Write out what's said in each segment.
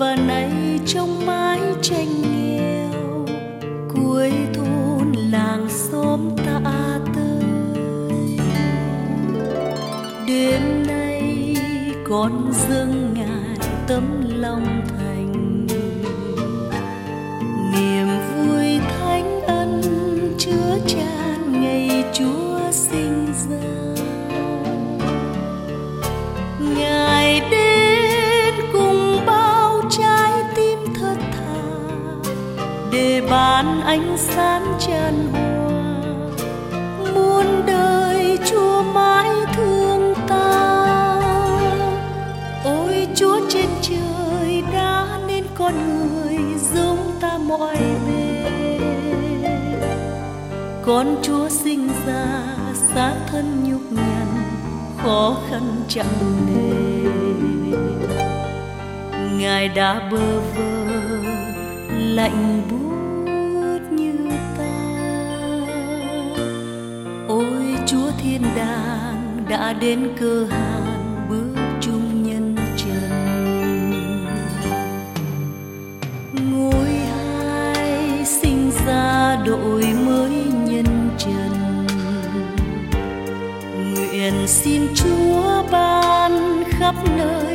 và nay trong mái tranh nghèo cuối thôn làng xóm ta tư đêm nay con dâng ngài tấm lòng thành ánh sáng tràn hòa. Muôn đời chúa mãi thương ta. Ôi, chúa trên trời đã nên con người giống ta mọi bề con chúa sinh ra xác thân nhục nhằn, khó khăn chẳng nề. Ngài đã bơ vơ, lạnh buốt chúa thiên đàng đã đến cơ hàng bước chung nhân trần. Ngôi hai sinh ra đội mới nhân trần. Nguyện xin chúa ban khắp nơi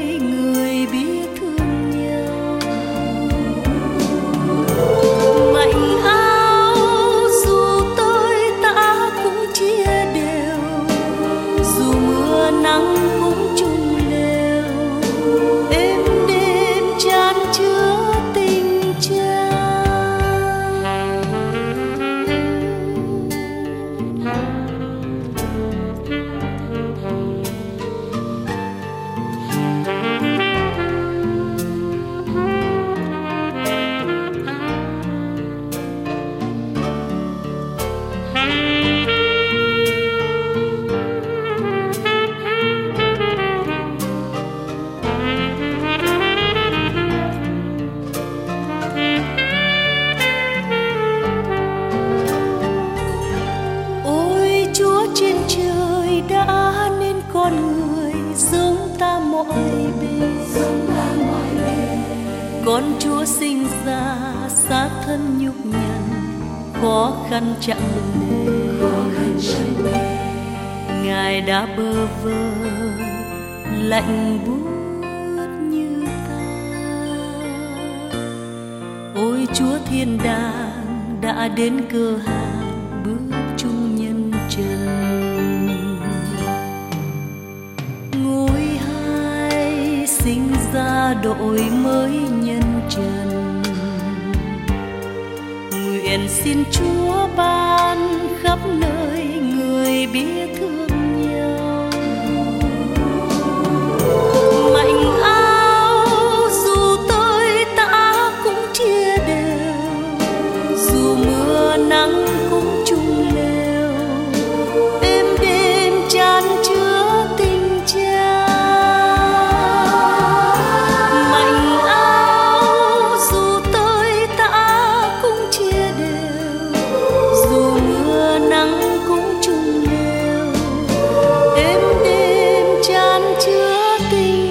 mỗi con chúa sinh ra xác thân nhục nhằn, khó khăn chẳng nề ngài đã bơ vơ, lạnh buốt như ta ôi chúa thiên đàng đã đến cơ hàng đổi mới nhân trần. Nguyện xin chúa ban khắp nơi người biết thương thing